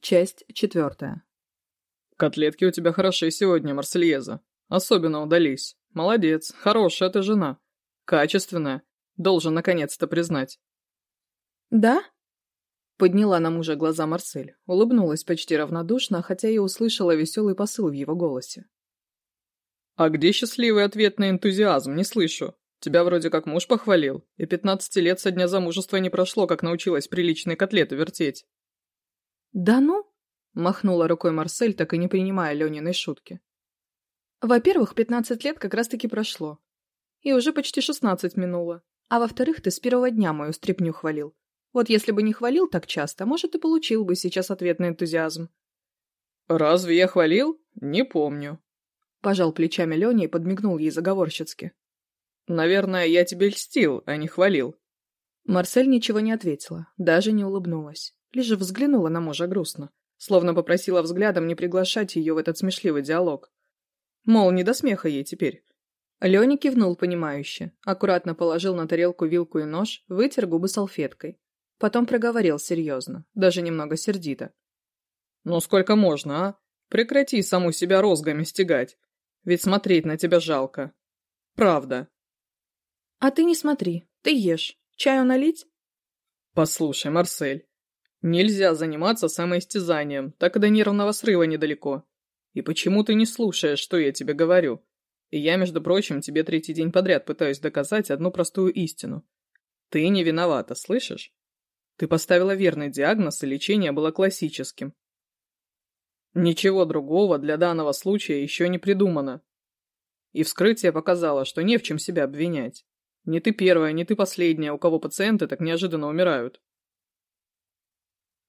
Часть четвертая. «Котлетки у тебя хороши сегодня, Марсельеза. Особенно удались. Молодец, хорошая ты жена. Качественная. Должен наконец-то признать». «Да?» Подняла на мужа глаза Марсель, улыбнулась почти равнодушно, хотя и услышала веселый посыл в его голосе. «А где счастливый ответ на энтузиазм? Не слышу. Тебя вроде как муж похвалил, и пятнадцати лет со дня замужества не прошло, как научилась приличные котлеты вертеть». «Да ну?» – махнула рукой Марсель, так и не принимая Лениной шутки. «Во-первых, пятнадцать лет как раз-таки прошло. И уже почти шестнадцать минуло. А во-вторых, ты с первого дня мою стряпню хвалил. Вот если бы не хвалил так часто, может, и получил бы сейчас ответ на энтузиазм». «Разве я хвалил? Не помню». Пожал плечами Леня и подмигнул ей заговорщицки. «Наверное, я тебе льстил, а не хвалил». Марсель ничего не ответила, даже не улыбнулась. Лишь взглянула на мужа грустно, словно попросила взглядом не приглашать ее в этот смешливый диалог. Мол, не до смеха ей теперь. Леня кивнул понимающе, аккуратно положил на тарелку вилку и нож, вытер губы салфеткой. Потом проговорил серьезно, даже немного сердито. «Ну сколько можно, а? Прекрати саму себя розгами стегать. Ведь смотреть на тебя жалко. Правда». Нельзя заниматься самоистязанием, так и до нервного срыва недалеко. И почему ты не слушаешь, что я тебе говорю? И я, между прочим, тебе третий день подряд пытаюсь доказать одну простую истину. Ты не виновата, слышишь? Ты поставила верный диагноз, и лечение было классическим. Ничего другого для данного случая еще не придумано. И вскрытие показало, что не в чем себя обвинять. Не ты первая, не ты последняя, у кого пациенты так неожиданно умирают.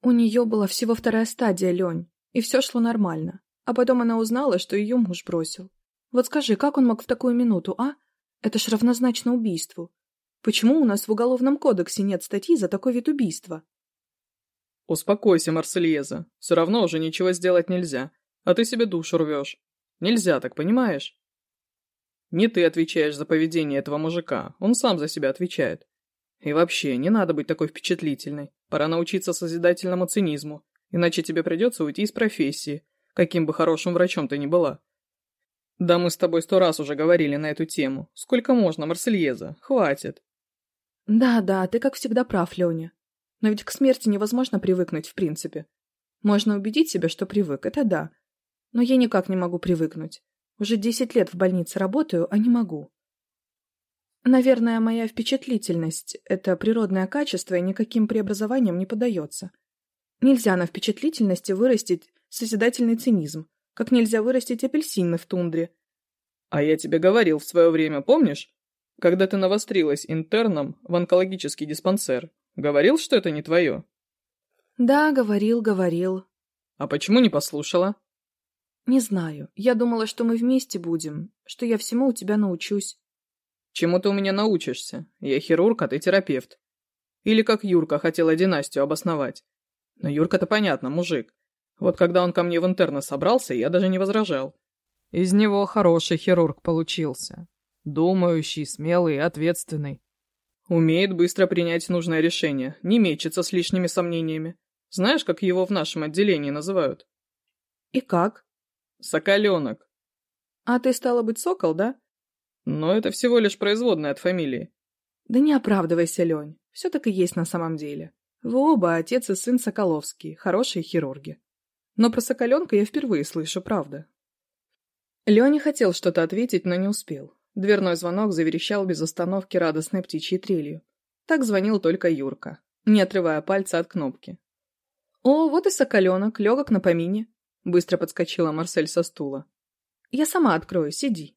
У нее была всего вторая стадия, Лень, и все шло нормально. А потом она узнала, что ее муж бросил. Вот скажи, как он мог в такую минуту, а? Это ж равнозначно убийству. Почему у нас в Уголовном кодексе нет статьи за такой вид убийства? Успокойся, Марсельеза. Все равно уже ничего сделать нельзя. А ты себе душу рвешь. Нельзя так, понимаешь? Не ты отвечаешь за поведение этого мужика. Он сам за себя отвечает. И вообще, не надо быть такой впечатлительной. Пора научиться созидательному цинизму, иначе тебе придется уйти из профессии, каким бы хорошим врачом ты ни была. Да мы с тобой сто раз уже говорили на эту тему. Сколько можно, Марсельеза? Хватит. Да-да, ты как всегда прав, Леня. Но ведь к смерти невозможно привыкнуть в принципе. Можно убедить себя, что привык, это да. Но я никак не могу привыкнуть. Уже десять лет в больнице работаю, а не могу. Наверное, моя впечатлительность – это природное качество, и никаким преобразованием не поддается. Нельзя на впечатлительности вырастить созидательный цинизм, как нельзя вырастить апельсины в тундре. А я тебе говорил в свое время, помнишь? Когда ты навострилась интерном в онкологический диспансер, говорил, что это не твое? Да, говорил, говорил. А почему не послушала? Не знаю. Я думала, что мы вместе будем, что я всему у тебя научусь. Чему ты у меня научишься? Я хирург, а ты терапевт. Или как Юрка хотела династию обосновать. Но Юрка-то понятно, мужик. Вот когда он ко мне в интерны собрался, я даже не возражал. Из него хороший хирург получился. Думающий, смелый и ответственный. Умеет быстро принять нужное решение, не мечется с лишними сомнениями. Знаешь, как его в нашем отделении называют? И как? Соколенок. А ты стала быть сокол, да? Но это всего лишь производная от фамилии. Да не оправдывайся, Лень. Все так и есть на самом деле. Вы оба отец и сын Соколовский, хорошие хирурги. Но про Соколенка я впервые слышу, правда. Леня хотел что-то ответить, но не успел. Дверной звонок заверещал без остановки радостной птичьей трелью. Так звонил только Юрка, не отрывая пальца от кнопки. «О, вот и соколенок, легок на помине», — быстро подскочила Марсель со стула. «Я сама открою, сиди».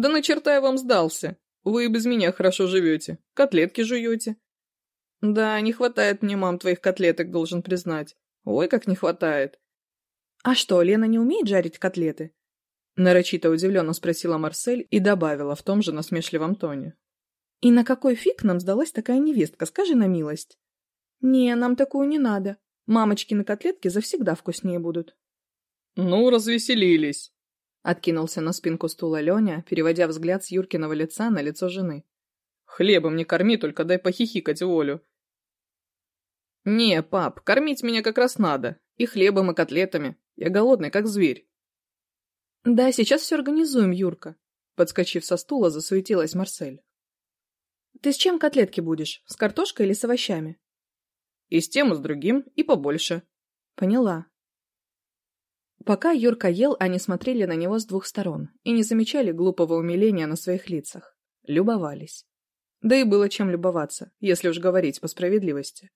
Да на черта я вам сдался. Вы и без меня хорошо живете. Котлетки жуете. Да, не хватает мне, мам, твоих котлеток, должен признать. Ой, как не хватает. А что, Лена не умеет жарить котлеты? Нарочито удивленно спросила Марсель и добавила в том же насмешливом тоне. И на какой фиг нам сдалась такая невестка, скажи на милость? Не, нам такую не надо. Мамочкины котлетки завсегда вкуснее будут. Ну, развеселились. Откинулся на спинку стула Леня, переводя взгляд с Юркиного лица на лицо жены. «Хлебом не корми, только дай похихикать Волю. «Не, пап, кормить меня как раз надо. И хлебом, и котлетами. Я голодный, как зверь». «Да, сейчас все организуем, Юрка», — подскочив со стула, засуетилась Марсель. «Ты с чем котлетки будешь? С картошкой или с овощами?» «И с тем, и с другим, и побольше». «Поняла. Пока Юрка ел, они смотрели на него с двух сторон и не замечали глупого умиления на своих лицах. Любовались. Да и было чем любоваться, если уж говорить по справедливости.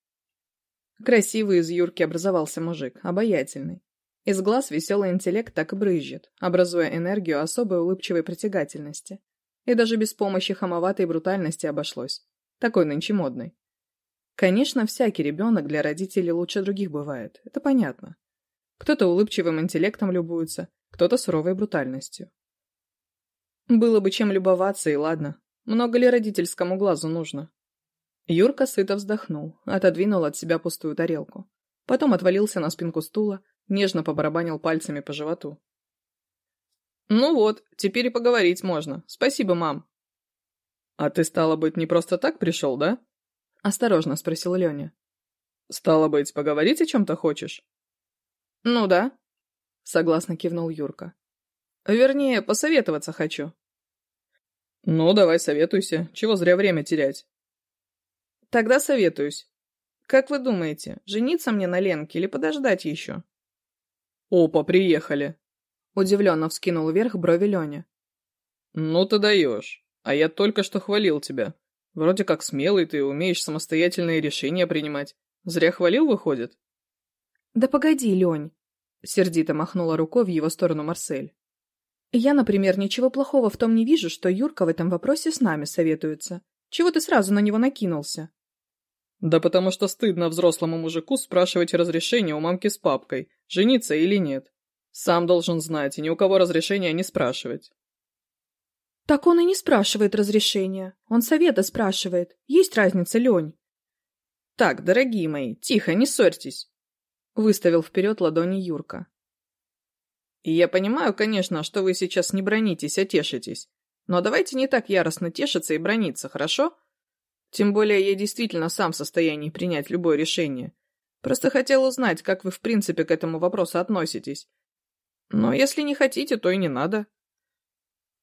Красивый из Юрки образовался мужик, обаятельный. Из глаз веселый интеллект так и брызжет, образуя энергию особой улыбчивой притягательности. И даже без помощи хамоватой брутальности обошлось. Такой нынче модной. Конечно, всякий ребенок для родителей лучше других бывает, это понятно. Кто-то улыбчивым интеллектом любуется, кто-то суровой брутальностью. Было бы чем любоваться, и ладно. Много ли родительскому глазу нужно? Юрка сыто вздохнул, отодвинул от себя пустую тарелку. Потом отвалился на спинку стула, нежно побарабанил пальцами по животу. «Ну вот, теперь и поговорить можно. Спасибо, мам». «А ты, стало быть, не просто так пришел, да?» — осторожно спросил Леня. «Ну да», — согласно кивнул Юрка. «Вернее, посоветоваться хочу». «Ну, давай советуйся. Чего зря время терять?» «Тогда советуюсь. Как вы думаете, жениться мне на Ленке или подождать еще?» «Опа, приехали!» — удивленно вскинул вверх брови Леня. «Ну ты даешь. А я только что хвалил тебя. Вроде как смелый ты, умеешь самостоятельные решения принимать. Зря хвалил, выходит?» «Да погоди, Лень!» Сердито махнула рукой в его сторону Марсель. «Я, например, ничего плохого в том не вижу, что Юрка в этом вопросе с нами советуется. Чего ты сразу на него накинулся?» «Да потому что стыдно взрослому мужику спрашивать разрешение у мамки с папкой, жениться или нет. Сам должен знать и ни у кого разрешения не спрашивать». «Так он и не спрашивает разрешения. Он совета спрашивает. Есть разница, Лень?» «Так, дорогие выставил вперед ладони Юрка. И «Я понимаю, конечно, что вы сейчас не бронитесь, а тешитесь. Но давайте не так яростно тешиться и брониться, хорошо? Тем более я действительно сам в состоянии принять любое решение. Просто хотел узнать, как вы в принципе к этому вопросу относитесь. Но если не хотите, то и не надо».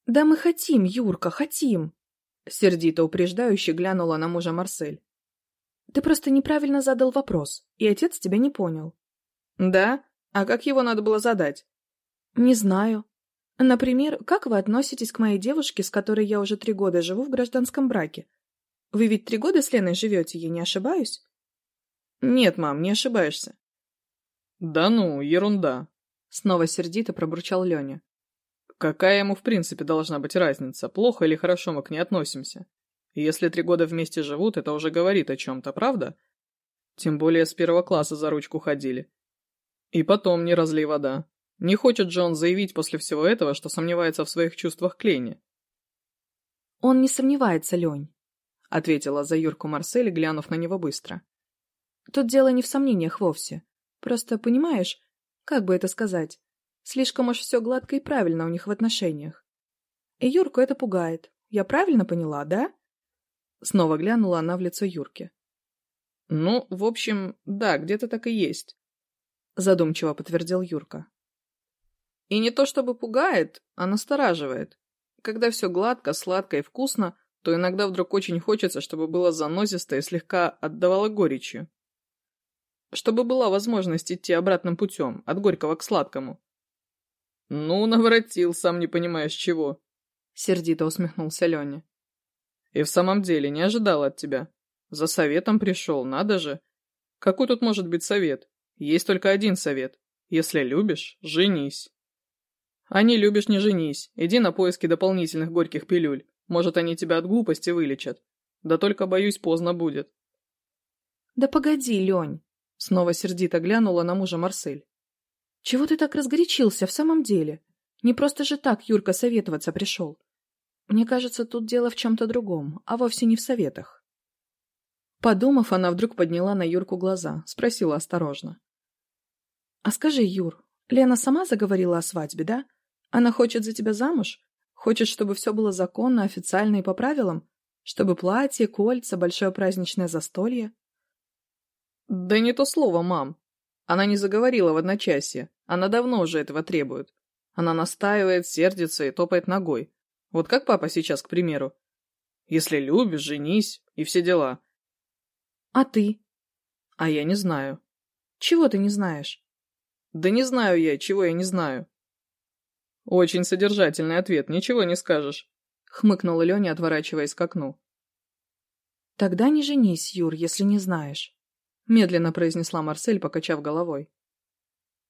«Да мы хотим, Юрка, хотим!» Сердито упреждающе глянула на мужа Марсель. Ты просто неправильно задал вопрос, и отец тебя не понял. Да? А как его надо было задать? Не знаю. Например, как вы относитесь к моей девушке, с которой я уже три года живу в гражданском браке? Вы ведь три года с Леной живете, я не ошибаюсь? Нет, мам, не ошибаешься. Да ну, ерунда. Снова сердито пробурчал Леня. Какая ему в принципе должна быть разница, плохо или хорошо мы к ней относимся? Если три года вместе живут, это уже говорит о чем-то, правда? Тем более с первого класса за ручку ходили. И потом не разлей вода. Не хочет же он заявить после всего этого, что сомневается в своих чувствах к Лене. «Он не сомневается, Лень», — ответила за Юрку Марсель, глянув на него быстро. «Тут дело не в сомнениях вовсе. Просто, понимаешь, как бы это сказать, слишком уж все гладко и правильно у них в отношениях. И Юрку это пугает. Я правильно поняла, да?» Снова глянула она в лицо Юрки. «Ну, в общем, да, где-то так и есть», — задумчиво подтвердил Юрка. «И не то чтобы пугает, а настораживает. Когда все гладко, сладко и вкусно, то иногда вдруг очень хочется, чтобы было занозисто и слегка отдавало горечью. Чтобы была возможность идти обратным путем, от горького к сладкому». «Ну, наворотил, сам не понимаешь чего», — сердито усмехнулся Леня. И в самом деле не ожидал от тебя. За советом пришел, надо же. Какой тут может быть совет? Есть только один совет. Если любишь, женись. А не любишь, не женись. Иди на поиски дополнительных горьких пилюль. Может, они тебя от глупости вылечат. Да только, боюсь, поздно будет. Да погоди, Лень. Снова сердито глянула на мужа Марсель. Чего ты так разгорячился в самом деле? Не просто же так Юрка советоваться пришел. Мне кажется, тут дело в чем-то другом, а вовсе не в советах. Подумав, она вдруг подняла на Юрку глаза, спросила осторожно. «А скажи, Юр, Лена сама заговорила о свадьбе, да? Она хочет за тебя замуж? Хочет, чтобы все было законно, официально и по правилам? Чтобы платье, кольца, большое праздничное застолье?» «Да не то слово, мам. Она не заговорила в одночасье. Она давно уже этого требует. Она настаивает, сердится и топает ногой. Вот как папа сейчас, к примеру. Если любишь, женись и все дела. А ты? А я не знаю. Чего ты не знаешь? Да не знаю я, чего я не знаю. Очень содержательный ответ, ничего не скажешь. Хмыкнула Леня, отворачиваясь к окну. Тогда не женись, Юр, если не знаешь. Медленно произнесла Марсель, покачав головой.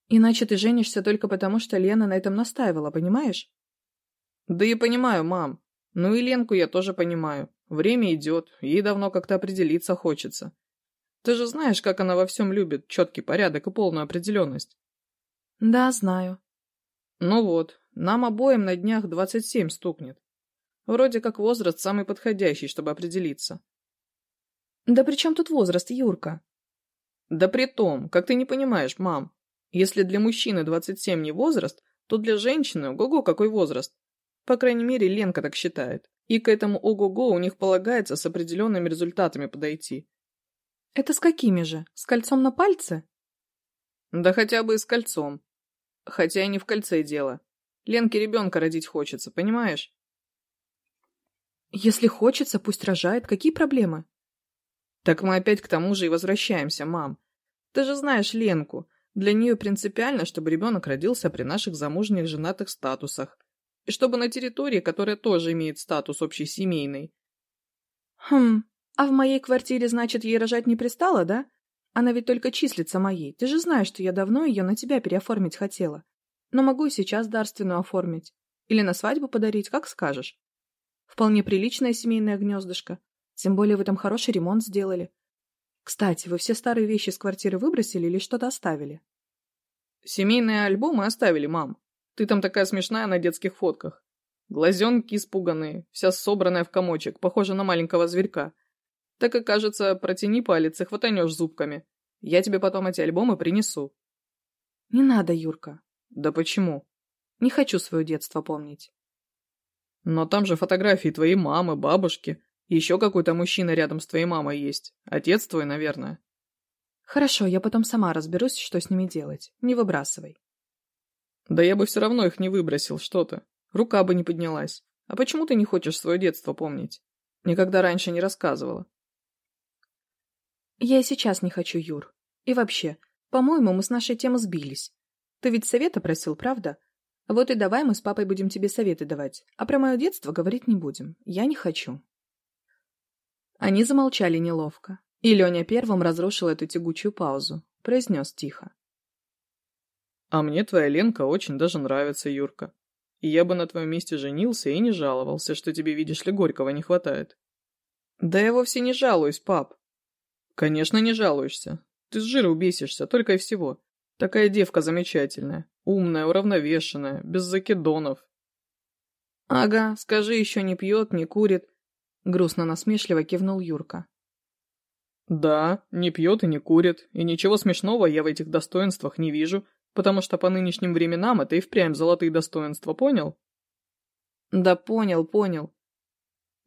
Иначе ты женишься только потому, что Лена на этом настаивала, понимаешь? «Да я понимаю, мам. Ну и Ленку я тоже понимаю. Время идет, ей давно как-то определиться хочется. Ты же знаешь, как она во всем любит четкий порядок и полную определенность». «Да, знаю». «Ну вот, нам обоим на днях двадцать семь стукнет. Вроде как возраст самый подходящий, чтобы определиться». «Да при чем тут возраст, Юрка?» «Да при том, как ты не понимаешь, мам. Если для мужчины двадцать семь не возраст, то для женщины, ого-го, какой возраст. По крайней мере, Ленка так считает. И к этому ого-го у них полагается с определенными результатами подойти. Это с какими же? С кольцом на пальце? Да хотя бы и с кольцом. Хотя и не в кольце дело. Ленке ребенка родить хочется, понимаешь? Если хочется, пусть рожает. Какие проблемы? Так мы опять к тому же и возвращаемся, мам. Ты же знаешь Ленку. Для нее принципиально, чтобы ребенок родился при наших замужних женатых статусах. И чтобы на территории, которая тоже имеет статус общесемейной. Хм, а в моей квартире, значит, ей рожать не пристало, да? Она ведь только числится моей. Ты же знаешь, что я давно ее на тебя переоформить хотела. Но могу и сейчас дарственную оформить. Или на свадьбу подарить, как скажешь. Вполне приличное семейное гнездышко. Тем более в этом хороший ремонт сделали. Кстати, вы все старые вещи с квартиры выбросили или что-то оставили? Семейные альбомы оставили, мам. Ты там такая смешная на детских фотках. Глазенки испуганные, вся собранная в комочек, похожа на маленького зверька. Так и кажется, протяни палец и хватанешь зубками. Я тебе потом эти альбомы принесу. Не надо, Юрка. Да почему? Не хочу свое детство помнить. Но там же фотографии твоей мамы, бабушки. Еще какой-то мужчина рядом с твоей мамой есть. Отец твой, наверное. Хорошо, я потом сама разберусь, что с ними делать. Не выбрасывай. Да я бы все равно их не выбросил, что ты. Рука бы не поднялась. А почему ты не хочешь свое детство помнить? Никогда раньше не рассказывала. Я и сейчас не хочу, Юр. И вообще, по-моему, мы с нашей темы сбились. Ты ведь совета просил, правда? Вот и давай мы с папой будем тебе советы давать. А про мое детство говорить не будем. Я не А мне твоя Ленка очень даже нравится, Юрка. И я бы на твоем месте женился и не жаловался, что тебе, видишь ли, горького не хватает. Да я вовсе не жалуюсь, пап. Конечно, не жалуешься. Ты с жира бесишься, только и всего. Такая девка замечательная, умная, уравновешенная, без закидонов. Ага, скажи, еще не пьет, не курит. Грустно-насмешливо кивнул Юрка. Да, не пьет и не курит, и ничего смешного я в этих достоинствах не вижу, — потому что по нынешним временам это и впрямь золотые достоинства, понял? Да понял, понял.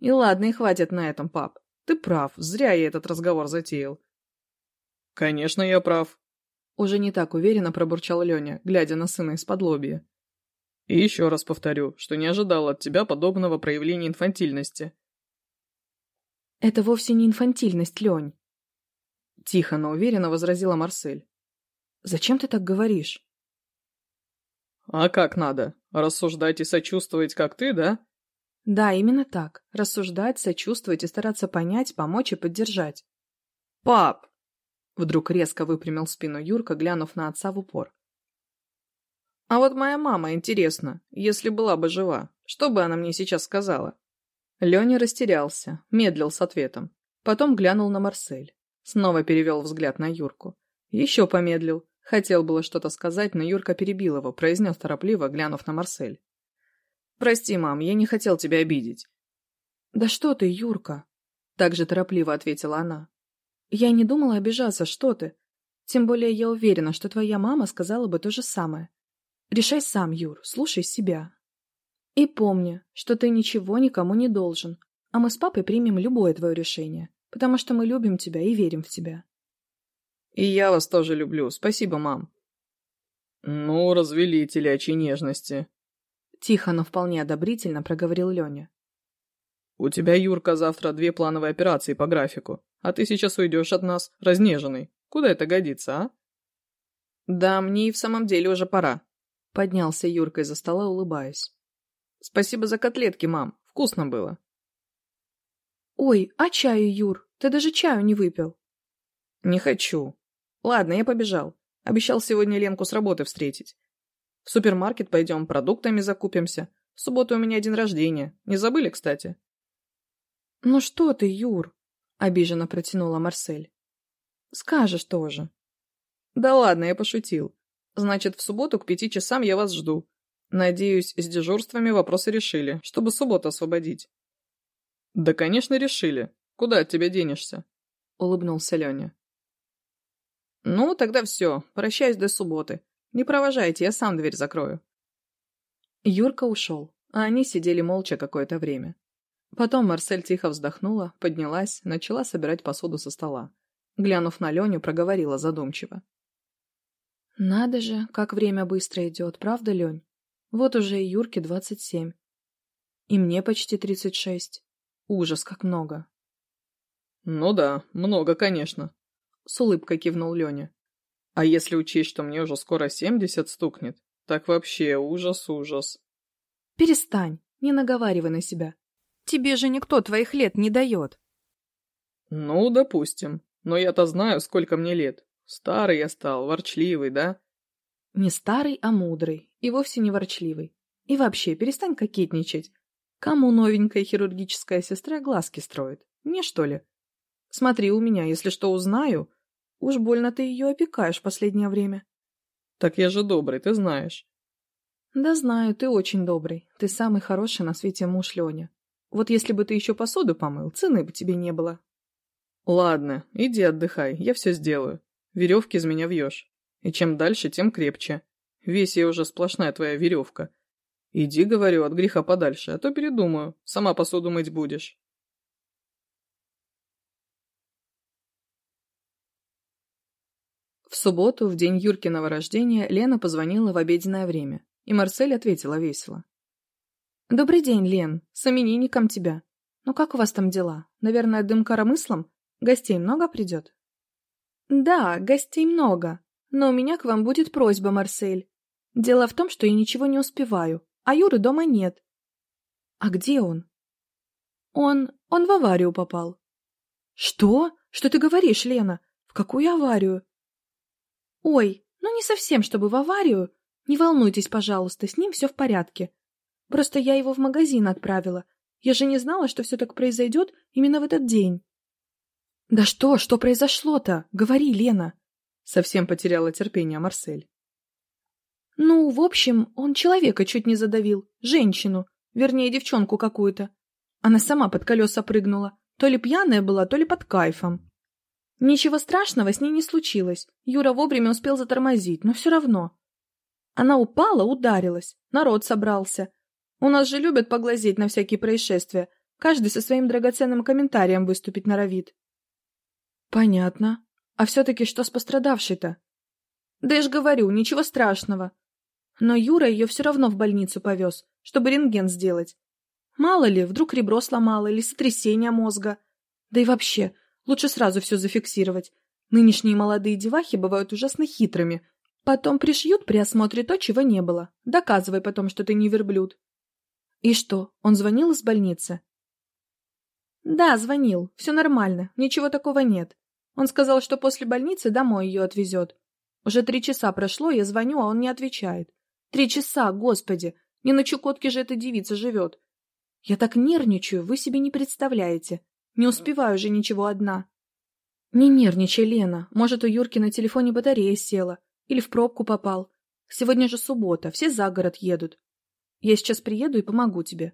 И ладно, и хватит на этом, пап. Ты прав, зря я этот разговор затеял. Конечно, я прав. Уже не так уверенно пробурчал Леня, глядя на сына из-под лобья. И еще раз повторю, что не ожидал от тебя подобного проявления инфантильности. Это вовсе не инфантильность, Лень. Тихо, но уверенно возразила Марсель. Зачем ты так говоришь? А как надо? Рассуждать и сочувствовать, как ты, да? Да, именно так. Рассуждать, сочувствовать и стараться понять, помочь и поддержать. Пап! Вдруг резко выпрямил спину Юрка, глянув на отца в упор. А вот моя мама, интересно, если была бы жива, что бы она мне сейчас сказала? Леня растерялся, медлил с ответом. Потом глянул на Марсель. Снова перевел взгляд на Юрку. Еще помедлил. Хотел было что-то сказать, но Юрка перебил его, произнес торопливо, глянув на Марсель. «Прости, мам, я не хотел тебя обидеть». «Да что ты, Юрка?» Так же торопливо ответила она. «Я не думала обижаться, что ты. Тем более я уверена, что твоя мама сказала бы то же самое. Решай сам, Юр, слушай себя. И помни, что ты ничего никому не должен, а мы с папой примем любое твое решение, потому что мы любим тебя и верим в тебя». «И я вас тоже люблю. Спасибо, мам». «Ну, развели телячьи нежности», — тихо, но вполне одобрительно проговорил Леня. «У тебя, Юрка, завтра две плановые операции по графику, а ты сейчас уйдешь от нас разнеженный. Куда это годится, а?» «Да, мне и в самом деле уже пора», — поднялся Юрка из-за стола, улыбаясь. «Спасибо за котлетки, мам. Вкусно было». «Ой, а чаю, Юр? Ты даже чаю не выпил». Ладно, я побежал. Обещал сегодня Ленку с работы встретить. В супермаркет пойдем, продуктами закупимся. В субботу у меня день рождения. Не забыли, кстати? Ну что ты, Юр? Обиженно протянула Марсель. Скажешь тоже. Да ладно, я пошутил. Значит, в субботу к пяти часам я вас жду. Надеюсь, с дежурствами вопросы решили, чтобы субботу освободить. Да, конечно, решили. Куда от тебя денешься? Улыбнулся Леня. «Ну, тогда все. Прощаюсь до субботы. Не провожайте, я сам дверь закрою». Юрка ушел, а они сидели молча какое-то время. Потом Марсель тихо вздохнула, поднялась, начала собирать посуду со стола. Глянув на Леню, проговорила задумчиво. «Надо же, как время быстро идет, правда, Лень? Вот уже и Юрке двадцать семь. И мне почти тридцать шесть. Ужас, как много!» «Ну да, много, конечно», с улыбкой кивнул Леня. «А если учесть, что мне уже скоро семьдесят стукнет, так вообще ужас-ужас». «Перестань, не наговаривай на себя. Тебе же никто твоих лет не дает. Ну, допустим. Но я-то знаю, сколько мне лет. Старый я стал, ворчливый, да? Не старый, а мудрый. И вовсе не ворчливый. И вообще, перестань кокетничать. Кому новенькая хирургическая сестра глазки строит? Мне, что ли? Смотри у меня, если что узнаю. Уж больно ты ее опекаешь в последнее время. Так я же добрый, ты знаешь. Да знаю, ты очень добрый. Ты самый хороший на свете муж Леня. Вот если бы ты еще посуду помыл, цены бы тебе не было. Ладно, иди отдыхай, я все сделаю. Веревки из меня вьешь. И чем дальше, тем крепче. Весь я уже сплошная твоя веревка. Иди, говорю, от греха подальше, а то передумаю. Сама посуду мыть будешь. В субботу, в день Юркиного рождения, Лена позвонила в обеденное время, и Марсель ответила весело. «Добрый день, Лен. С именинником тебя. Ну как у вас там дела? Наверное, дым коромыслом? Гостей много придет?» «Да, гостей много. Но у меня к вам будет просьба, Марсель. Дело в том, что я ничего не успеваю, а Юры дома нет». «А где он?» «Он... он в аварию попал». «Что? Что ты говоришь, Лена? В какую аварию?» «Ой, ну не совсем, чтобы в аварию. Не волнуйтесь, пожалуйста, с ним все в порядке. Просто я его в магазин отправила. Я же не знала, что все так произойдет именно в этот день. Да что, что произошло-то? Говори, Лена. Совсем потеряла терпение Марсель. Ну, в общем, он человека чуть не задавил. Женщину. Вернее, девчонку какую-то. Она сама под колеса прыгнула. То ли Ничего страшного с ней не случилось. Юра вовремя успел затормозить, но все равно. Она упала, ударилась. Народ собрался. У нас же любят поглазеть на всякие происшествия. Каждый со своим драгоценным комментарием выступить норовит. Понятно. А все-таки что с пострадавшей-то? Да я ж говорю, ничего страшного. Но Юра ее все равно в больницу повез, чтобы рентген сделать. Мало ли, вдруг ребро сломало или сотрясение мозга. Да и вообще, лучше сразу все зафиксировать. Нынешние молодые девахи бывают ужасно хитрыми. Потом пришьют при осмотре то, чего не было. Доказывай потом, что ты не верблюд. И что, он звонил из больницы? Да, звонил. Все нормально. Ничего такого нет. Он сказал, что после больницы домой ее отвезет. Уже три часа прошло, я звоню, а он не отвечает. Три часа, господи! Не на Чукотке же эта девица живет. Я так нервничаю, вы себе не представляете. Не успеваю же ничего одна. Не нервничай, Лена. Может, у Юрки на телефоне батарея села. Или в пробку попал. Сегодня же суббота, все за город едут. Я сейчас приеду и помогу тебе.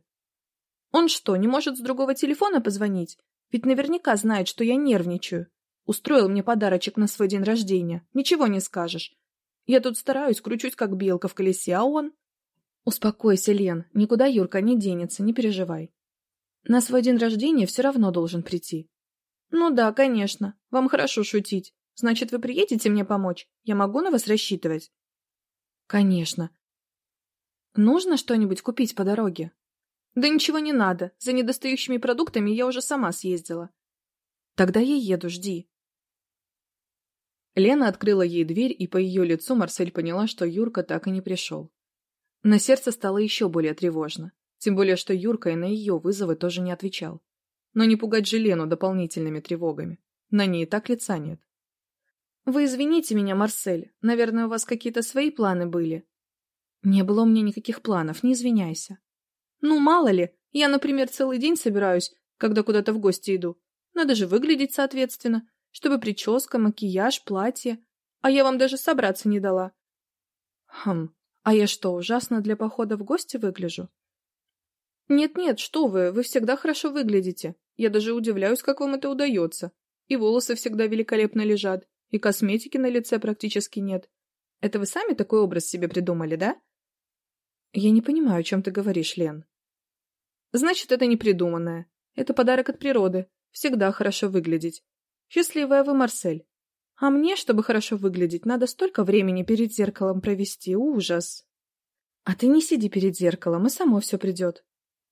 Он что, не может с другого телефона позвонить? Ведь наверняка знает, что я нервничаю. Устроил мне подарочек на свой день рождения. Ничего не скажешь. Я тут стараюсь, кручусь, как белка в колесе, а он... Успокойся, Лен, никуда Юрка не денется, не переживай. На свой день рождения все равно должен прийти. Ну да, конечно. Вам хорошо шутить. Значит, вы приедете мне помочь? Я могу на вас рассчитывать? Конечно. Нужно что-нибудь купить по дороге? Да ничего не надо. За недостающими продуктами я уже сама съездила. Тогда я еду, жди. Лена открыла ей дверь, и по ее лицу Тем более, что Юрка и на ее вызовы тоже не отвечал. Но не пугать же Лену дополнительными тревогами. На ней и так лица нет. «Вы извините меня, Марсель. Наверное, у вас какие-то свои планы были?» «Не было у меня никаких планов, не извиняйся». «Ну, мало ли. Я, например, целый день собираюсь, когда куда-то в гости иду. Надо же выглядеть соответственно, чтобы прическа, макияж, платье. А я вам даже собраться не дала». «Хм, а я что, ужасно для похода в гости выгляжу?» «Нет-нет, что вы, вы всегда хорошо выглядите. Я даже удивляюсь, как вам это удается. И волосы всегда великолепно лежат, и косметики на лице практически нет. Это вы сами такой образ себе придумали, да? Я не понимаю, о чем ты говоришь, Лен. Значит, это не придуманное. Это подарок от природы. Всегда хорошо выглядеть. Счастливая вы, Марсель. А мне, чтобы хорошо выглядеть, надо столько времени перед зеркалом провести. Ужас. А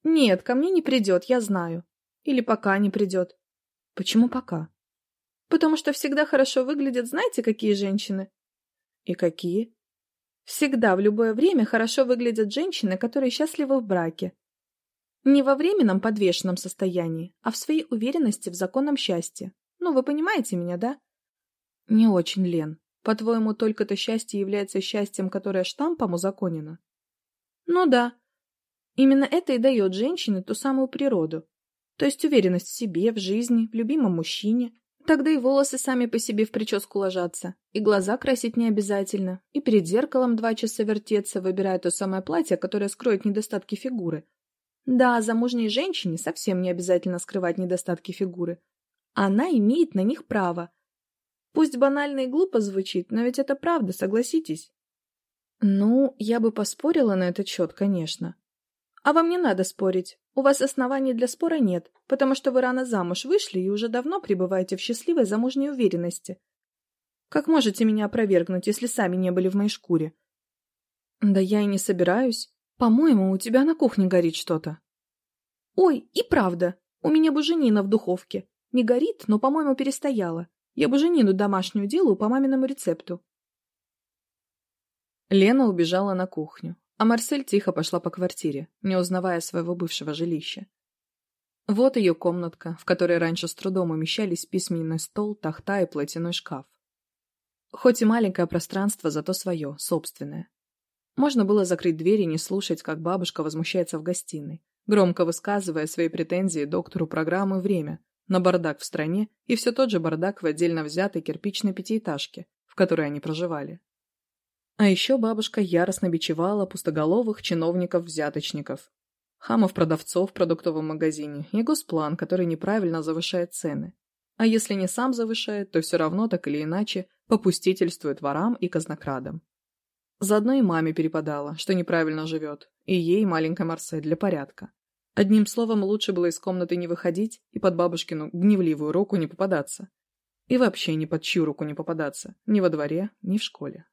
ты не сиди перед зеркалом, и само все придет. Нет, ко мне не придет, я знаю. Или пока не придет. Почему пока? Потому что всегда хорошо выглядят, знаете, какие женщины? И какие? Всегда в любое время хорошо выглядят женщины, которые счастливы в браке. Не во временном подвешенном состоянии, а в своей уверенности в законном счастье. Ну, Именно это и дает женщине ту самую природу, то есть уверенность в себе, в жизни, в любимом мужчине. Тогда и волосы сами по себе в прическу ложатся, и глаза красить не обязательно, и перед зеркалом два часа вертеться, выбирая то самое платье, которое скроет недостатки фигуры. Да, замужней женщине совсем не обязательно скрывать недостатки фигуры. Она имеет на них право. Пусть банально и глупо звучит, но ведь это правда, согласитесь. Ну, я бы поспорила на этот счет, конечно. А вам не надо спорить. У вас оснований для спора нет, потому что вы рано замуж вышли и уже давно пребываете в счастливой замужней уверенности. Как можете меня опровергнуть, если сами не были в моей шкуре? Да я и не собираюсь. По-моему, у тебя на кухне горит что-то. Ой, и правда, у меня буженина в духовке. Не горит, но, по-моему, перестояла. Я буженину домашнюю делаю по маминому рецепту. Лена убежала на кухню. А Марсель тихо пошла по квартире, не узнавая своего бывшего жилища. Вот ее комнатка, в которой раньше с трудом умещались письменный стол, тахта и платяной шкаф. Хоть и маленькое пространство, зато свое, собственное. Можно было закрыть дверь и не слушать, как бабушка возмущается в гостиной, громко высказывая свои претензии доктору программы «Время» на бардак в стране и все тот же бардак в отдельно взятой кирпичной пятиэтажке, в А Еще бабушка яростно бичевала пустоголовых чиновников-взяточников. Хамов продавцов в продуктовом магазине и госплан, который неправильно завышает цены. А если не сам завышает, то все равно так или иначе попустительствует ворам и казнокрадам. Заодно и маме перепадало, что неправильно живет, и ей, маленькой Марсе, для порядка. Одним словом, лучше было из комнаты не выходить и под бабушкину гневливую руку не попадаться. И вообще ни под чью руку не попадаться, ни во дворе, ни в школе.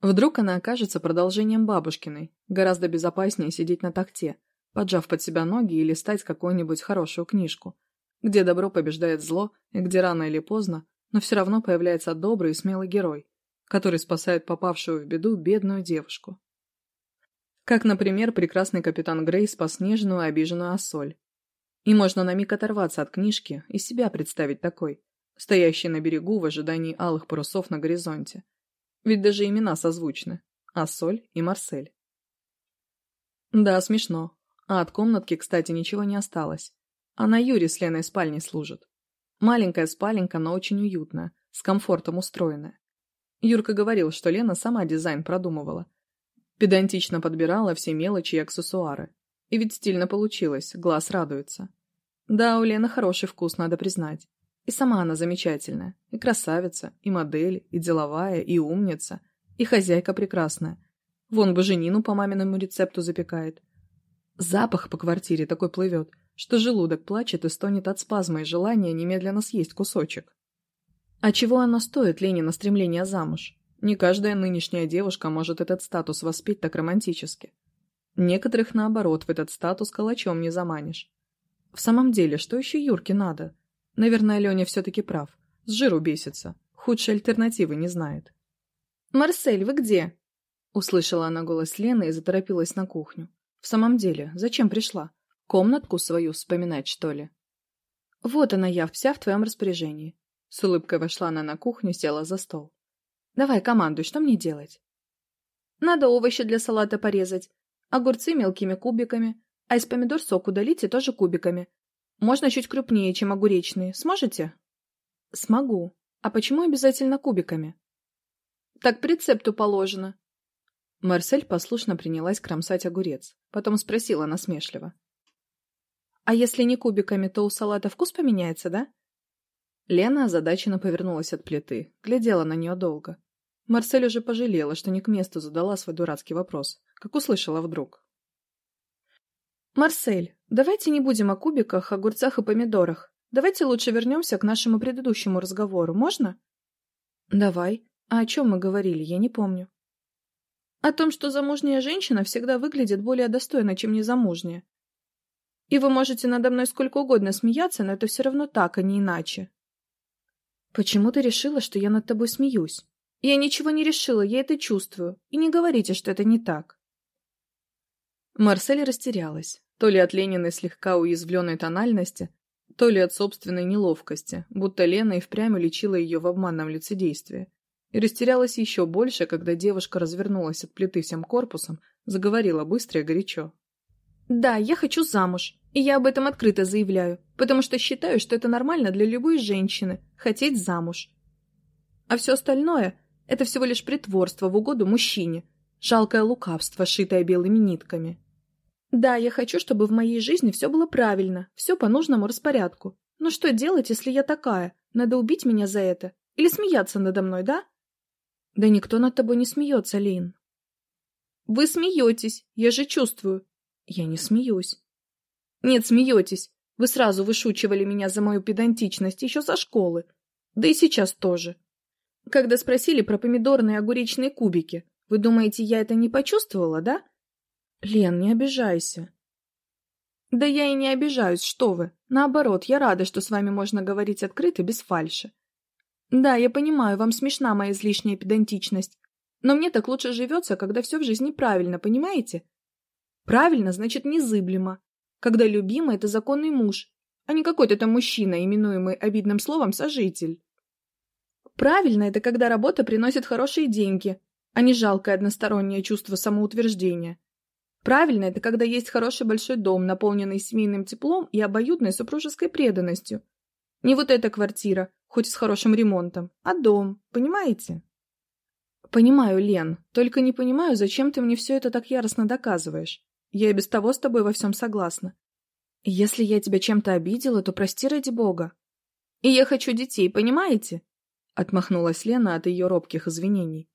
Вдруг она окажется продолжением бабушкиной, гораздо безопаснее сидеть на такте, поджав под себя ноги и листать какую-нибудь хорошую книжку, где добро побеждает зло и где рано или поздно, но все равно появляется добрый и смелый герой, который спасает попавшую в беду бедную девушку. Как, например, прекрасный капитан Грей спас нежную обиженную Ассоль. И можно на миг оторваться от книжки и себя представить такой, стоящей на берегу в ожидании алых парусов на горизонте, ведь даже имена созвучны. Ассоль и Марсель. Да, смешно. А от комнатки, кстати, ничего не осталось. Она Юре с Леной спальней служит. Маленькая спаленка, но очень уютная, с комфортом устроенная. Юрка говорил, что Лена сама дизайн продумывала. Педантично подбирала все мелочи и аксессуары. И ведь стильно получилось, глаз радуется. Да, у Лены хороший вкус, надо признать. И сама она замечательная. И красавица, и модель, и деловая, и умница, и хозяйка прекрасная. Вон боженину по маминому рецепту запекает. Запах по квартире такой плывет, что желудок плачет и стонет от спазма и желания немедленно съесть кусочек. А чего оно стоит, Ленина стремление замуж? Не каждая нынешняя девушка может этот статус воспеть так романтически. Некоторых, наоборот, в этот статус калачом не заманишь. В самом деле, что еще Юрке надо? Наверное, Леня все-таки прав. С жиру бесится. Худшей альтернативы не знает. «Марсель, вы где?» Услышала она голос Лены и заторопилась на кухню. «В самом деле, зачем пришла? Комнатку свою вспоминать, что ли?» «Вот она я, вся в твоем распоряжении». С улыбкой вошла она на кухню, села за стол. «Давай, командуй, что мне делать?» «Надо овощи для салата порезать, огурцы мелкими кубиками, а из помидор сок удалите тоже кубиками, можно чуть крупнее, чем огуречные. Сможете? Смогу. А почему обязательно кубиками? Так по рецепту положено. Марсель послушно принялась кромсать огурец. Потом спросила насмешливо. А если не кубиками, то у салата вкус поменяется, да? Лена озадаченно повернулась от плиты, глядела на нее долго. Марсель уже пожалела, что не к месту задала свой дурацкий вопрос, как услышала вдруг. Марсель, давайте не будем о кубиках, о огурцах и помидорах. Давайте лучше вернемся к нашему предыдущему разговору, можно? Давай. А о чем мы говорили, я не помню. О том, что замужняя женщина всегда выглядит более достойно, чем незамужняя. И вы можете надо мной сколько угодно смеяться, но это все равно так, а не иначе. Почему ты решила, что я над тобой смеюсь? Я ничего не решила, я это чувствую. И не говорите, что это не так. Марсель растерялась то ли от Лениной слегка уязвленной тональности, то ли от собственной неловкости, будто Лена и впрямь лечила ее в обманном лицедействе. И растерялась еще больше, когда девушка развернулась от плиты всем корпусом, заговорила быстро и горячо. «Да, я хочу замуж, и я об этом открыто заявляю, потому что считаю, что это нормально для любой женщины – хотеть замуж. А все остальное – это всего лишь притворство в угоду мужчине, жалкое лукавство, шитое белыми нитками». Да, я хочу, чтобы в моей жизни все было правильно, все по нужному распорядку. Но что делать, если я такая? Надо убить меня за это? Или смеяться надо мной, да? Да никто над тобой не смеется, Лин. Вы смеетесь, я же чувствую. Я не смеюсь. Нет, смеетесь. Вы сразу вышучивали меня за мою педантичность еще со школы. Да и сейчас тоже. Когда спросили про помидорные огуречные кубики, вы думаете, я это не почувствовала, да? — «Лен, не обижайся». «Да я и не обижаюсь, что вы. Наоборот, я рада, что с вами можно говорить открыто, без фальши. Да, я понимаю, вам смешна моя излишняя педантичность, но мне так лучше живется, когда все в жизни правильно, понимаете? Правильно значит незыблемо, когда любимый – это законный муж, а не какой-то там мужчина, именуемый обидным словом «сожитель». Правильно – это когда работа приносит хорошие деньги, а не жалкое одностороннее чувство самоутверждения. Правильно, это когда есть хороший большой дом, наполненный семейным теплом и обоюдной супружеской преданностью. Не вот эта квартира, хоть и с хорошим ремонтом, а дом, понимаете? Понимаю, Лен, только не понимаю, зачем ты мне все это так яростно доказываешь. Я и без того с тобой во всем согласна. Если я тебя чем-то обидела, то прости ради бога. И я хочу детей, понимаете? Отмахнулась Лена от ее робких извинений.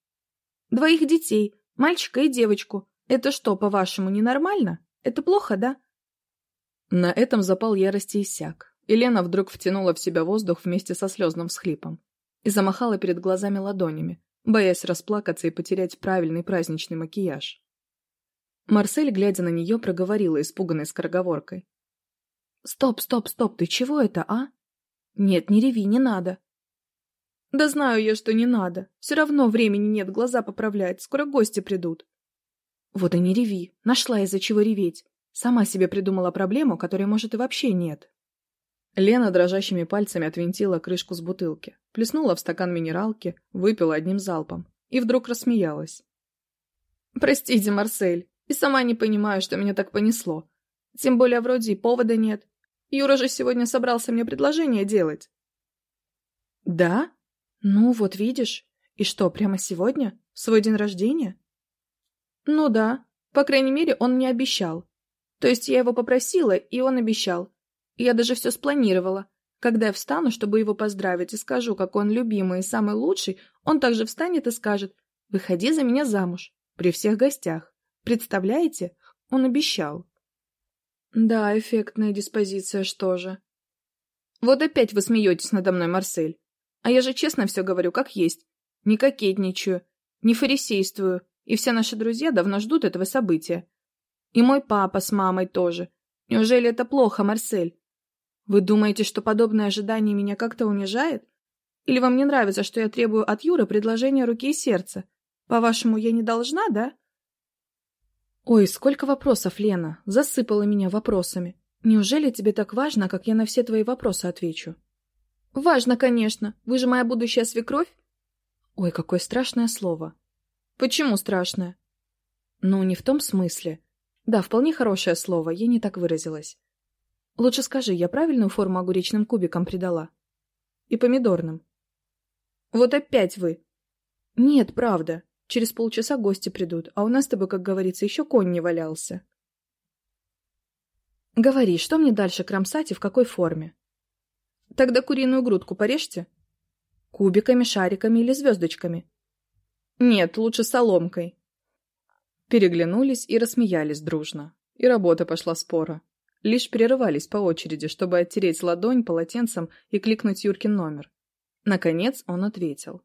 Двоих детей, мальчика и девочку, Это что, по-вашему, ненормально? Это плохо, да? На этом запал ярости иссяк. Елена вдруг втянула в себя воздух вместе со слезным всхлипом и замахала перед глазами ладонями, боясь расплакаться и потерять правильный праздничный макияж. Марсель, глядя на нее, проговорила испуганной скороговоркой. «Стоп, стоп, стоп, ты чего это, а? Нет, не реви, не надо». «Да знаю я, что не надо. Все равно времени нет глаза Вот и не реви. Нашла из-за чего реветь. Сама себе придумала проблему, которой, может, и вообще нет. Лена дрожащими пальцами отвинтила крышку с бутылки, плеснула в стакан минералки, выпила одним залпом и вдруг рассмеялась. «Простите, Марсель, и сама не понимаю, что меня так понесло. Тем более вроде и повода нет. Юра же сегодня собрался мне предложение делать». «Да? Ну, вот видишь. И что, прямо сегодня? В свой день рождения?» Ну да, по крайней мере, он мне обещал. То есть я его попросила, и он обещал. Я даже все спланировала. Когда я встану, чтобы его поздравить, и скажу, как он любимый и самый лучший, он также встанет и скажет «Выходи за меня замуж» при всех гостях. Представляете? Он обещал. Да, эффектная диспозиция, что же. Вот опять вы смеетесь надо мной, Марсель. А я же честно все говорю, как есть. Не кокетничаю, не фарисействую, и все наши друзья давно ждут этого события. И мой папа с мамой тоже. Неужели это плохо, Марсель? Вы думаете, что подобное ожидание меня как-то унижает? Или вам не нравится, что я требую от Юры предложения руки и сердца? По-вашему, я не должна, да? Ой, сколько Почему страшно? Ну, не в том смысле. Да, вполне хорошее слово, я не так выразилась. Лучше скажи, я правильную форму огуречным кубикам придала? И помидорным. Вот опять вы! Нет, правда. Через полчаса гости придут, а у нас с тобой, как говорится, еще конь не валялся. Говори, что мне дальше кромсать и в какой форме? Тогда куриную грудку порежьте. Кубиками, шариками или звездочками. Нет, лучше соломкой. Переглянулись и рассмеялись дружно. И работа пошла спора. Лишь прерывались по очереди, чтобы оттереть ладонь полотенцем и кликнуть Юркин номер. Наконец он ответил.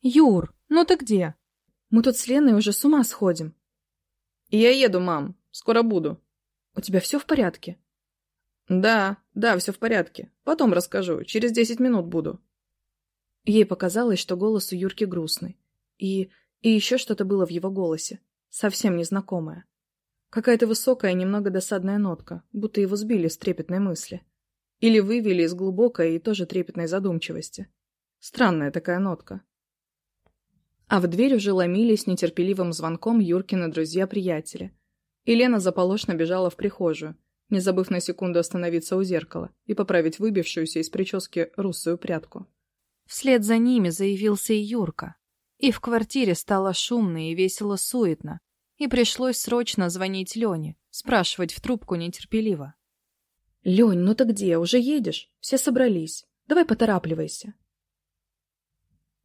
«Юр, ну ты где? Мы тут с Леной уже с ума сходим». «Я еду, мам. Скоро буду». «У тебя все в порядке?» «Да, да, все в порядке. Потом расскажу. Через десять минут буду». Ей показалось, что голос у Юрки грустный. И... и еще что-то было в его голосе. Совсем незнакомое. Какая-то высокая, немного досадная нотка, будто его сбили с трепетной мысли. Или вывели из глубокой и тоже трепетной задумчивости. Странная такая нотка. А в дверь уже ломились нетерпеливым звонком Юркины друзья-приятели. И Лена заполошно бежала в прихожую, не забыв на секунду остановиться у зеркала и поправить выбившуюся из прически русую прядку. вслед за ними заявился и Юрка. И в квартире стало шумно и весело суетно, и пришлось срочно звонить Лене, спрашивать в трубку нетерпеливо. «Лень, ну ты где? Уже едешь? Все собрались. Давай поторапливайся».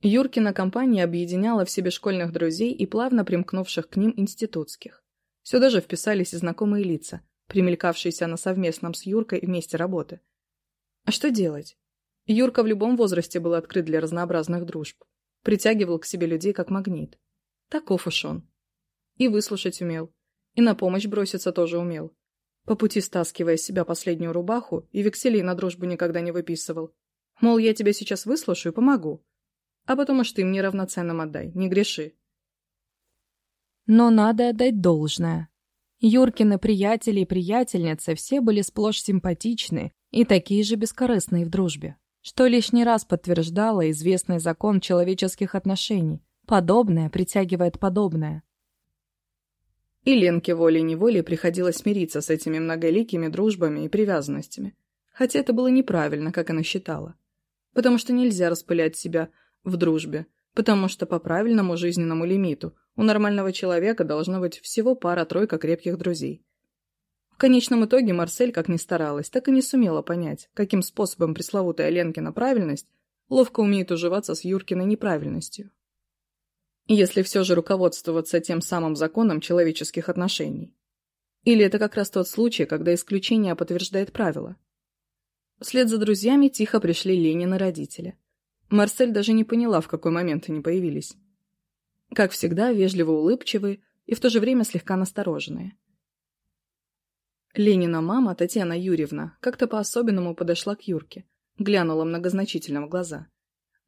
Юркина компания объединяла в себе школьных друзей и плавно примкнувших к ним институтских. Сюда же вписались и знакомые лица, примелькавшиеся на совместном с Юркой месте работы. А что делать? Юрка в любом возрасте был открыт для разнообразных дружб. Притягивал к себе людей как магнит. Таков уж он. И выслушать умел. И на помощь броситься тоже умел. По пути стаскивая с себя последнюю рубаху и векселей на дружбу никогда не выписывал. Мол, я тебя сейчас выслушаю и помогу. А потом уж ты мне равноценным отдай, не греши. Но надо отдать должное. Юркины приятели и приятельницы все были сплошь симпатичны и такие же бескорыстные в дружбе, Что лишний раз подтверждало известный закон человеческих отношений. Подобное притягивает подобное. И Ленке волей-неволей приходилось мириться с этими многоликими дружбами и привязанностями. Хотя это было неправильно, как она считала. Потому что нельзя распылять себя в дружбе, потому что по правильному жизненному лимиту у нормального человека должно быть всего пара-тройка крепких друзей. Конечно, мы итоге Марсель, как ни старалась, так и не сумела понять, каким способом пресловутая Ленкина правильность ловко умеет уживаться с Юркиной неправильностью. Если все же руководствоваться тем самым законом человеческих отношений. Или это как раз тот случай, когда исключение подтверждает правило. Вслед за друзьями тихо пришли Ленина родители. Марсель даже не поняла, в какой момент они появились. Как всегда, вежливо улыбчивые и в то же время слегка настороженные – Ленина мама, Татьяна Юрьевна, как-то по-особенному подошла к Юрке, глянула многозначительно в глаза.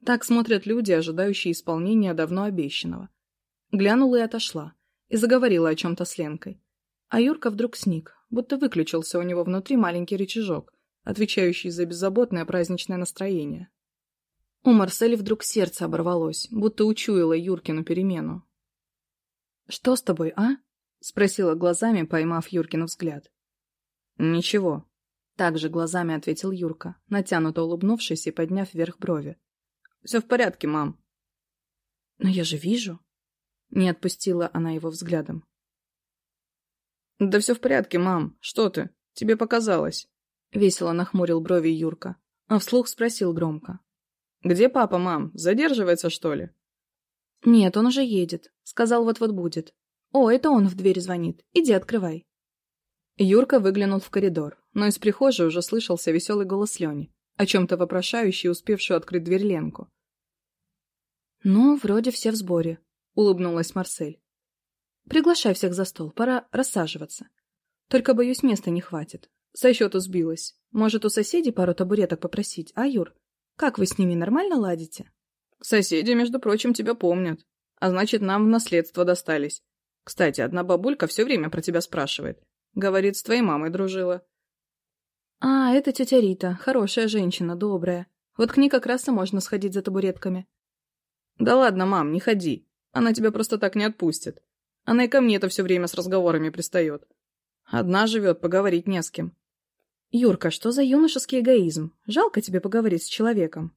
Так смотрят люди, ожидающие исполнения давно обещанного. Глянула и отошла, и заговорила о чем-то с Ленкой. А Юрка вдруг сник, будто выключился у него внутри маленький рычажок, отвечающий за беззаботное праздничное настроение. У Марсели вдруг сердце оборвалось, будто учуяло Юркину перемену. «Что с тобой, а?» — спросила глазами, поймав Юркину взгляд. «Ничего». Также глазами ответил Юрка, натянуто улыбнувшись и подняв вверх брови. «Все в порядке, мам». «Но я же вижу». Не отпустила она его взглядом. «Да все в порядке, мам. Что ты? Тебе показалось». Весело нахмурил брови Юрка, а вслух спросил громко. «Где папа, мам? Задерживается, что ли?» «Нет, он уже едет. Сказал, вот-вот будет. О, это он в дверь звонит. Юрка выглянул в коридор, но из прихожей уже слышался веселый голос Лени, о чем-то вопрошающий, успевшую открыть дверь Ленку. «Ну, вроде все в сборе», — улыбнулась Марсель. «Приглашай всех за стол, пора рассаживаться. Только, боюсь, места не хватит. Со счету сбилась. Может, у соседей пару табуреток попросить, а, Юр? Как вы с ними нормально ладите?» «Соседи, между прочим, тебя помнят. А значит, нам в наследство достались. Кстати, одна бабулька все время про тебя спрашивает говорит, с твоей мамой дружила». «А, это тетя Рита, хорошая женщина, добрая. Вот к ней как раз и можно сходить за табуретками». «Да ладно, мам, не ходи. Она тебя просто так не отпустит. Она и ко мне-то все время с разговорами пристает. Одна живет, поговорить не с кем». «Юрка, что за юношеский эгоизм? Жалко тебе поговорить с человеком?»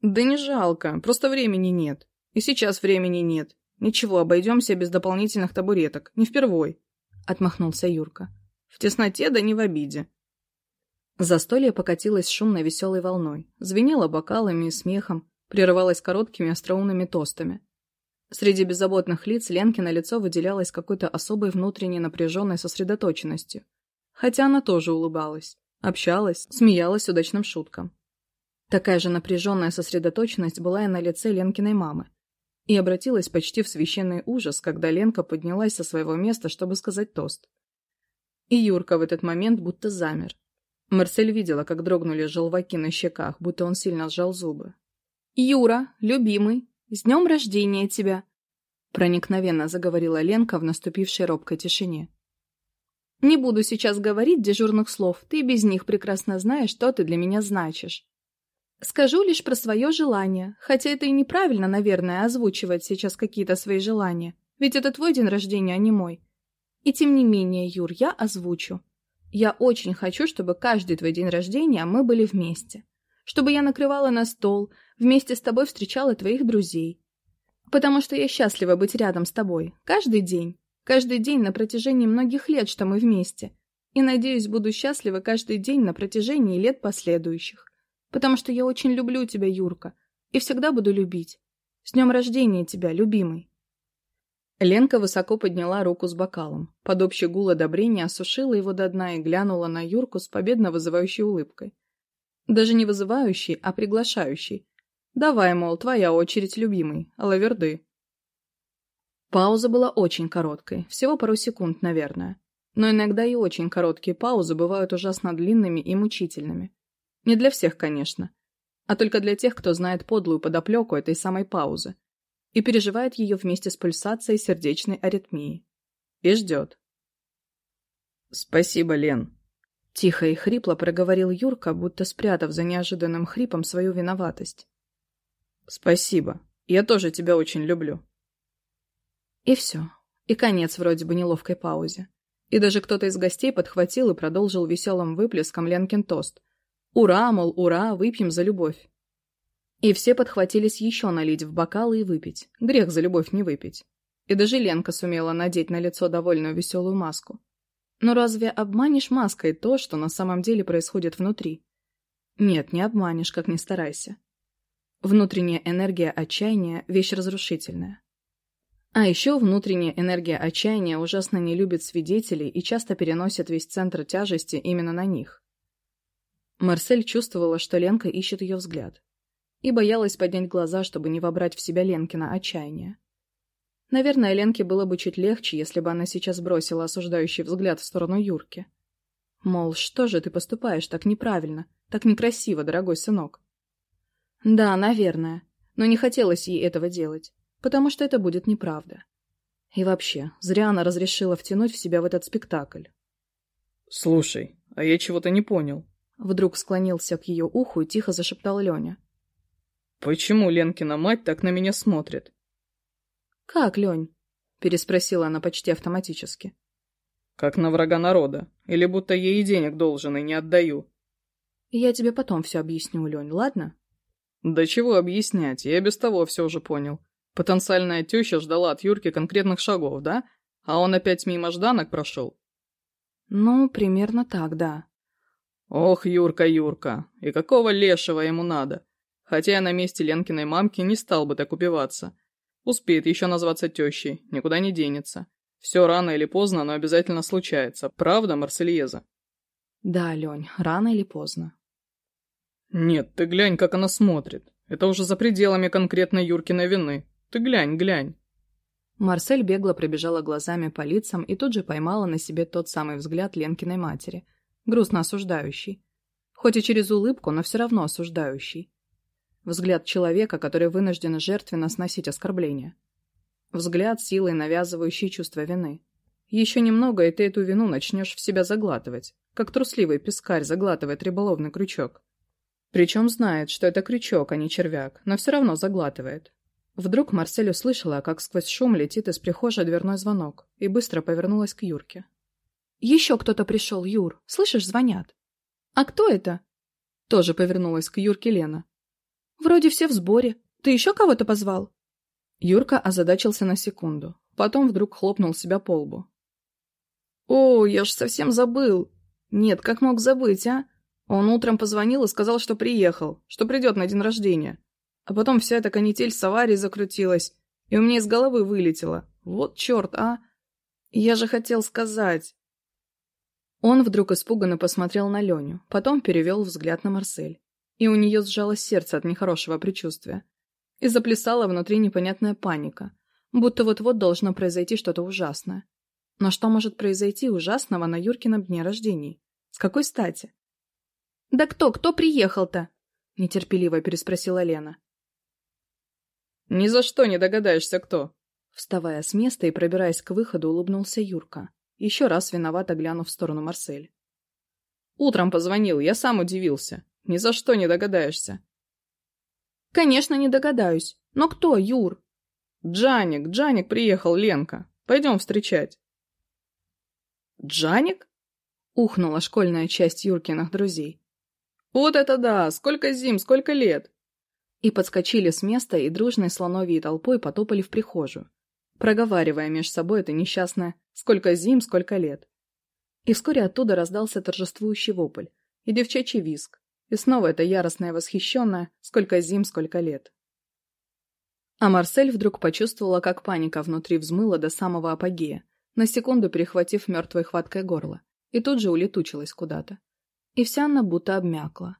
«Да не жалко, просто времени нет. И сейчас времени нет. Ничего, обойдемся без дополнительных табуреток, не впервой». Отмахнулся Юрка. В тесноте да не в обиде. Застолье покатилось шумно веселой волной, звенело бокалами и смехом, прерывалось короткими остроумными тостами. Среди беззаботных лиц Ленки на лицо выделялось какой-то особой внутренней напряженной сосредоточенностью, хотя она тоже улыбалась, общалась, смеялась удачным шуткам. Такая же напряженная сосредоточенность была и на лице Ленкиной мамы – и обратилась почти в священный ужас, когда Ленка поднялась со своего места, чтобы сказать тост. И Юрка в этот момент будто замер. Марсель видела, как дрогнули желваки на щеках, будто он сильно сжал зубы. «Юра, любимый, с днем рождения тебя!» Проникновенно заговорила Ленка в наступившей робкой тишине. «Не буду сейчас говорить дежурных слов, ты без них прекрасно знаешь, что ты для меня значишь. Скажу лишь про свое желание, хотя это и неправильно, наверное, озвучивать сейчас какие-то свои желания, ведь это твой день рождения, а не мой. И тем не менее, Юр, я озвучу. Я очень хочу, чтобы каждый твой день рождения мы были вместе. Чтобы я накрывала на стол, вместе с тобой встречала твоих друзей. Потому что я счастлива быть рядом с тобой. Каждый день. Каждый день на протяжении многих лет, что мы вместе. И, надеюсь, буду счастлива каждый день на протяжении лет последующих потому что я очень люблю тебя, Юрка, и всегда буду любить. С днем рождения тебя, любимый!» Ленка высоко подняла руку с бокалом. Под общий гул одобрения осушила его до дна и глянула на Юрку с победно вызывающей улыбкой. Даже не вызывающей, а приглашающей. «Давай, мол, твоя очередь, любимый, лаверды». Пауза была очень короткой, всего пару секунд, наверное. Но иногда и очень короткие паузы бывают ужасно длинными и мучительными. Не для всех, конечно, а только для тех, кто знает подлую подоплеку этой самой паузы и переживает ее вместе с пульсацией сердечной аритмии. И ждет. «Спасибо, Лен», — тихо и хрипло проговорил Юрка, будто спрятав за неожиданным хрипом свою виноватость. «Спасибо. Я тоже тебя очень люблю». И все. И конец вроде бы неловкой паузе. И даже кто-то из гостей подхватил и продолжил веселым выплеском Ленкин тост, Ура, мол, ура, выпьем за любовь. И все подхватились еще налить в бокалы и выпить. Грех за любовь не выпить. И даже Ленка сумела надеть на лицо довольную веселую маску. Но разве обманешь маской то, что на самом деле происходит внутри? Нет, не обманешь, как ни старайся. Внутренняя энергия отчаяния – вещь разрушительная. А еще внутренняя энергия отчаяния ужасно не любит свидетелей и часто переносит весь центр тяжести именно на них. Марсель чувствовала, что Ленка ищет ее взгляд. И боялась поднять глаза, чтобы не вобрать в себя Ленкина отчаяние. Наверное, Ленке было бы чуть легче, если бы она сейчас бросила осуждающий взгляд в сторону Юрки. Мол, что же ты поступаешь так неправильно, так некрасиво, дорогой сынок? Да, наверное, но не хотелось ей этого делать, потому что это будет неправда. И вообще, зря она разрешила втянуть в себя в этот спектакль. «Слушай, а я чего-то не понял», Вдруг склонился к ее уху и тихо зашептал Леня. «Почему Ленкина мать так на меня смотрит?» «Как, Лень?» — переспросила она почти автоматически. «Как на врага народа. Или будто ей и денег должен, и не отдаю». «Я тебе потом все объясню, Лень, ладно?» «Да чего объяснять, я без того все уже понял. Потенциальная теща ждала от Юрки конкретных шагов, да? А он опять мимо Жданок прошел?» «Ну, примерно так, да», «Ох, Юрка, Юрка, и какого лешего ему надо? Хотя я на месте Ленкиной мамки не стал бы так убиваться. Успеет еще назваться тещей, никуда не денется. Все рано или поздно, но обязательно случается. Правда, Марсельеза?» «Да, Лень, рано или поздно». «Нет, ты глянь, как она смотрит. Это уже за пределами конкретной Юркиной вины. Ты глянь, глянь». Марсель бегло пробежала глазами по лицам и тут же поймала на себе тот самый взгляд Ленкиной матери – грустно осуждающий. Хоть и через улыбку, но все равно осуждающий. Взгляд человека, который вынужден жертвенно сносить оскорбления. Взгляд силой навязывающий чувство вины. Еще немного, и ты эту вину начнешь в себя заглатывать, как трусливый пескарь заглатывает рыболовный крючок. Причем знает, что это крючок, а не червяк, но все равно заглатывает. Вдруг Марсель услышала, как сквозь шум летит из прихожей дверной звонок, и быстро повернулась к Юрке. «Еще кто-то пришел, Юр. Слышишь, звонят». «А кто это?» Тоже повернулась к Юрке Лена. «Вроде все в сборе. Ты еще кого-то позвал?» Юрка озадачился на секунду, потом вдруг хлопнул себя по лбу. «О, я ж совсем забыл. Нет, как мог забыть, а? Он утром позвонил и сказал, что приехал, что придет на день рождения. А потом вся эта канитель с аварией закрутилась, и у меня из головы вылетело. Вот черт, а! Я же хотел сказать. Он вдруг испуганно посмотрел на Леню, потом перевел взгляд на Марсель. И у нее сжалось сердце от нехорошего предчувствия. И заплясала внутри непонятная паника, будто вот-вот должно произойти что-то ужасное. Но что может произойти ужасного на Юркином дне рождения? С какой стати? «Да кто, кто приехал-то?» – нетерпеливо переспросила Лена. «Ни за что не догадаешься, кто!» Вставая с места и пробираясь к выходу, улыбнулся Юрка, еще раз виновато глянув в сторону Марсель. «Утром позвонил, я сам удивился. Ни за что не догадаешься». «Конечно, не догадаюсь. Но кто, Юр?» «Джаник, Джаник приехал, Ленка. Пойдем встречать». «Джаник?» — ухнула школьная часть Юркиных друзей. «Вот это да! Сколько зим, сколько лет! и подскочили с места и дружной слоновьей толпой потопали в прихожую, проговаривая меж собой это несчастное «сколько зим, сколько лет». И вскоре оттуда раздался торжествующий вопль и девчачий виск, и снова это яростное восхищенное «сколько зим, сколько лет». А Марсель вдруг почувствовала, как паника внутри взмыла до самого апогея, на секунду перехватив мертвой хваткой горло, и тут же улетучилась куда-то. И вся она будто обмякла,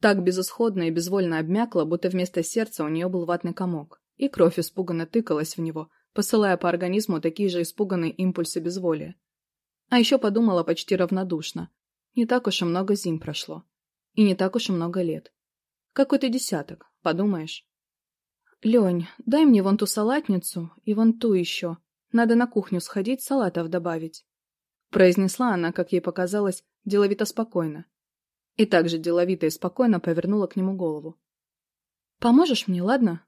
так безысходно и безвольно обмякла, будто вместо сердца у нее был ватный комок, и кровь испуганно тыкалась в него, посылая по организму такие же испуганные импульсы безволия. А еще подумала почти равнодушно. Не так уж и много зим прошло. И не так уж и много лет. Какой-то десяток, подумаешь. «Лень, дай мне вон ту салатницу и вон ту еще. Надо на кухню сходить, салатов добавить». Произнесла она, как ей показалось, деловито спокойно. И также деловито и спокойно повернула к нему голову. «Поможешь мне, ладно?»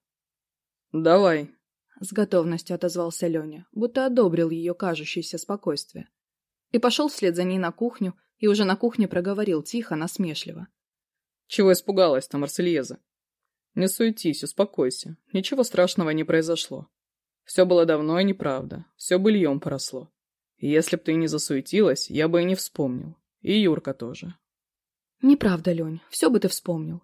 «Давай». С готовностью отозвался Леня, будто одобрил ее кажущееся спокойствие. И пошел вслед за ней на кухню, и уже на кухне проговорил тихо, насмешливо. «Чего испугалась-то, Марсельеза? Не суетись, успокойся. Ничего страшного не произошло. Все было давно и неправда. Все быльем поросло. если б ты не засуетилась, я бы и не вспомнил. И Юрка тоже». «Неправда, Лень, все бы ты вспомнил.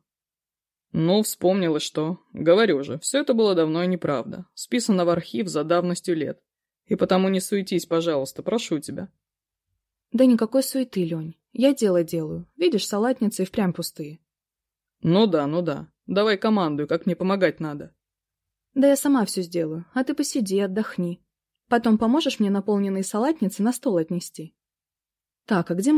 Ну, вспомнил и что. Говорю же, все это было давно и неправда. Списано в архив за давностью лет. И потому не суетись, пожалуйста, прошу тебя. Да никакой суеты, Лень. Я дело делаю. Видишь, салатницы и впрямь пустые. Ну да, ну да. Давай командуй, как мне помогать надо. Да я сама все сделаю, а ты посиди, отдохни. Потом поможешь мне наполненные салатницы на стол отнести. Так, а где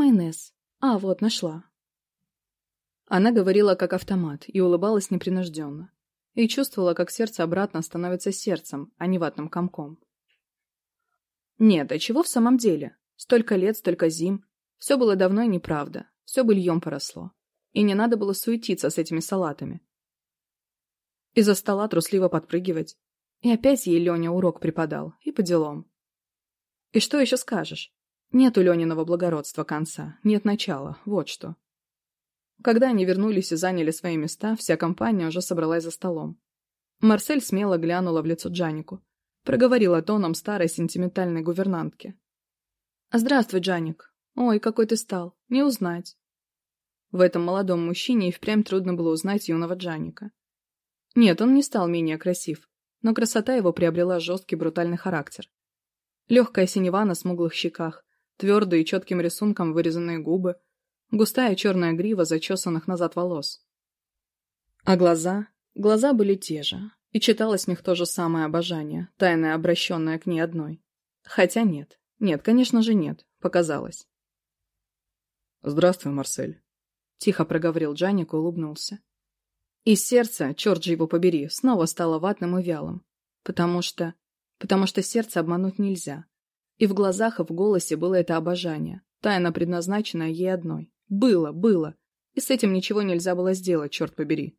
майонез? А, вот, нашла. Она говорила как автомат и улыбалась непринужденно. И чувствовала, как сердце обратно становится сердцем, а не ватным комком. Нет, а чего в самом деле? Столько лет, столько зим. Все было давно и неправда. Все быльем поросло. И не надо было суетиться с этими салатами. Из-за стола трусливо подпрыгивать. И опять ей Леня урок преподал. И по делам. И что еще скажешь? Нет у Лениного благородства конца, нет начала, вот что. Когда они вернулись и заняли свои места, вся компания уже собралась за столом. Марсель смело глянула в лицо Джанику. Проговорила тоном старой сентиментальной гувернантки. «Здравствуй, Джаник. Ой, какой ты стал. Не узнать». В этом молодом мужчине и впрямь трудно было узнать юного Джаника. Нет, он не стал менее красив, но красота его приобрела жесткий брутальный характер. Легкая синева на смуглых щеках, твердые и четким рисунком вырезанные губы – густая черная грива зачесанных назад волос. А глаза? Глаза были те же, и читалось в них то же самое обожание, тайное обращенное к ней одной. Хотя нет, нет, конечно же нет, показалось. «Здравствуй, Марсель», — тихо проговорил Джаник и улыбнулся. И сердце, черт же его побери, снова стало ватным и вялым. Потому что... Потому что сердце обмануть нельзя. И в глазах, и в голосе было это обожание, Было, было. И с этим ничего нельзя было сделать, черт побери.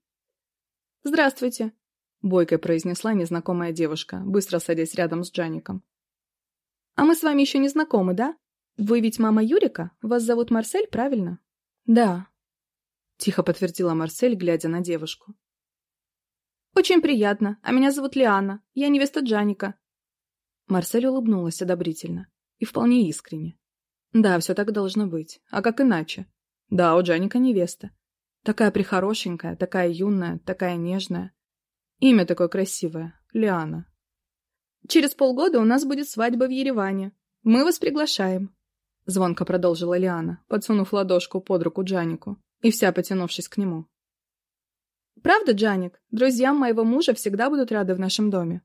«Здравствуйте», — бойко произнесла незнакомая девушка, быстро садясь рядом с Джаником. «А мы с вами еще не знакомы, да? Вы ведь мама Юрика? Вас зовут Марсель, правильно?» «Да», — тихо подтвердила Марсель, глядя на девушку. «Очень приятно. А меня зовут Лиана. Я невеста Джаника». Марсель улыбнулась одобрительно и вполне искренне. «Да, все так должно быть. А как иначе?» Да, у Джаника невеста. Такая прихорошенькая, такая юная, такая нежная. Имя такое красивое. Лиана. Через полгода у нас будет свадьба в Ереване. Мы вас приглашаем. Звонко продолжила Лиана, подсунув ладошку под руку Джанику и вся потянувшись к нему. «Правда, Джаник? Друзьям моего мужа всегда будут рады в нашем доме.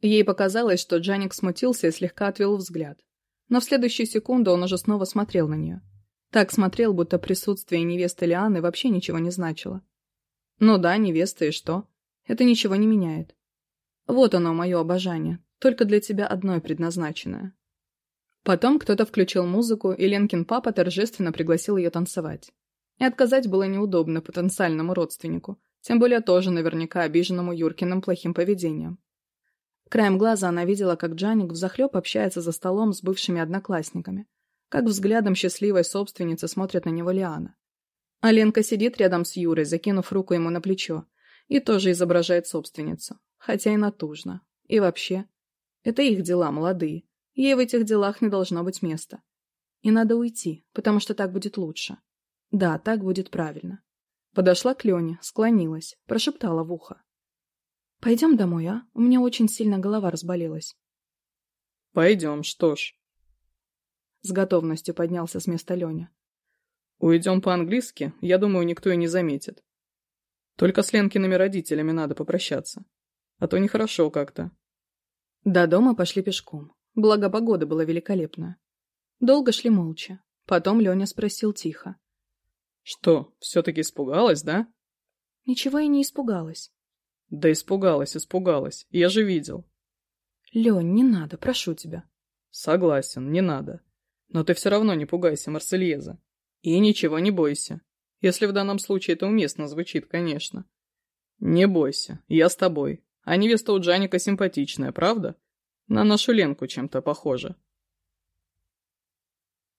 Ей показалось, что Джаник смутился и слегка отвел взгляд. Но в следующую секунду он уже снова смотрел на нее. Так смотрел, будто присутствие невесты Лианы вообще ничего не значило. Ну да, невеста и что? Это ничего не меняет. Вот оно, мое обожание, только для тебя одной предназначенное. Потом кто-то включил музыку, и Ленкин папа торжественно пригласил ее танцевать. И отказать было неудобно потенциальному родственнику, тем более тоже наверняка обиженному Юркиным плохим поведением. Краем глаза она видела, как Джаник взахлеб общается за столом с бывшими одноклассниками, как взглядом счастливой собственницы смотрят на него Лиана. Аленка сидит рядом с Юрой, закинув руку ему на плечо, и тоже изображает собственницу, хотя и натужно. И вообще, это их дела, молодые. Ей в этих делах не должно быть места. И надо уйти, потому что так будет лучше. Да, так будет правильно. Подошла к Лене, склонилась, прошептала в ухо. «Пойдем домой, а? У меня очень сильно голова разболелась». «Пойдем, что ж», с готовностью поднялся с места Леня. «Уйдем по-английски, я думаю, никто и не заметит. Только с Ленкиными родителями надо попрощаться, а то нехорошо как-то». До дома пошли пешком, благо погода была великолепная. Долго шли молча, потом Леня спросил тихо. «Что, все-таки испугалась, да?» «Ничего я не испугалась». «Да испугалась, испугалась, я же видел». «Лень, не надо, прошу тебя». «Согласен, не надо». Но ты все равно не пугайся, Марсельеза. И ничего не бойся. Если в данном случае это уместно звучит, конечно. Не бойся, я с тобой. А невеста у Джаника симпатичная, правда? На нашу Ленку чем-то похожа.